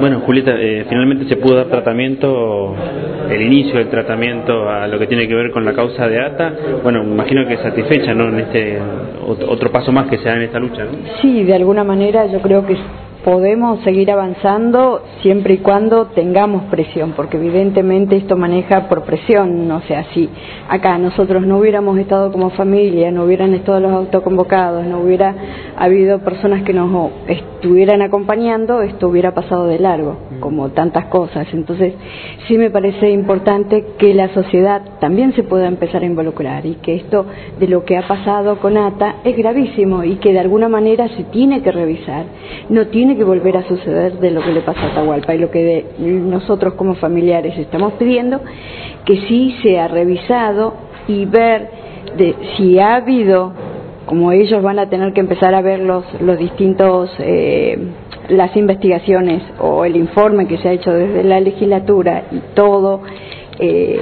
Bueno, Julieta, eh, finalmente se pudo dar tratamiento, el inicio del tratamiento a lo que tiene que ver con la causa de ATA. Bueno, imagino que satisfecha, ¿no? En este otro paso más que se da en esta lucha, ¿no? Sí, de alguna manera yo creo que podemos seguir avanzando siempre y cuando tengamos presión, porque evidentemente esto maneja por presión, o sea, si acá nosotros no hubiéramos estado como familia, no hubieran estado los autoconvocados, no hubiera habido personas que nos estuvieran acompañando, esto hubiera pasado de largo, como tantas cosas. Entonces, sí me parece importante que la sociedad también se pueda empezar a involucrar y que esto de lo que ha pasado con ATA es gravísimo y que de alguna manera se tiene que revisar. No tiene que volver a suceder de lo que le pasa a Atahualpa y lo que nosotros como familiares estamos pidiendo que sí sea revisado y ver de, si ha habido como ellos van a tener que empezar a ver los, los distintos eh, las investigaciones o el informe que se ha hecho desde la legislatura y todo eh,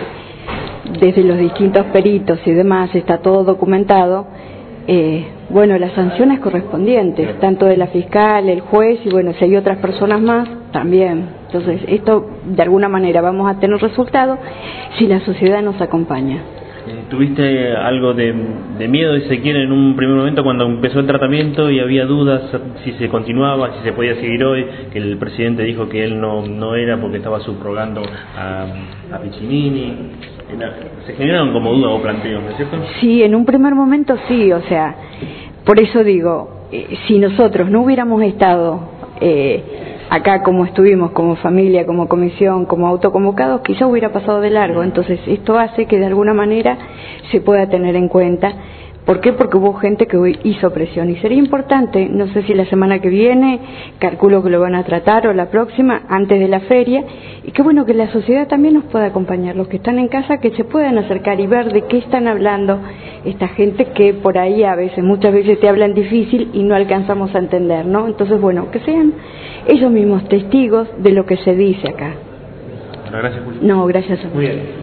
desde los distintos peritos y demás está todo documentado eh, bueno, las sanciones correspondientes, tanto de la fiscal, el juez y bueno, si hay otras personas más, también. Entonces, esto de alguna manera vamos a tener resultado si la sociedad nos acompaña. Eh, ¿Tuviste algo de, miedo, si se quiere, en un primer momento cuando empezó el tratamiento y había dudas si se continuaba, si se podía seguir hoy? Que el presidente dijo que él no, no era porque estaba subrogando a, a Piccinini se generaron como dudas o planteos, ¿no es cierto? Sí, en un primer momento sí, o sea, por eso digo, eh, si nosotros no hubiéramos estado eh, acá como estuvimos, como familia, como comisión, como autoconvocados, quizá hubiera pasado de largo. Entonces, esto hace que de alguna manera se pueda tener en cuenta ¿Por qué? Porque hubo gente que hizo presión y sería importante, no sé si la semana que viene, calculo que lo van a tratar o la próxima, antes de la feria, y qué bueno que la sociedad también nos pueda acompañar, los que están en casa, que se puedan acercar y ver de qué están hablando esta gente que por ahí a veces, muchas veces te hablan difícil y no alcanzamos a entender, ¿no? Entonces, bueno, que sean ellos mismos testigos de lo que se dice acá. gracias, No, gracias a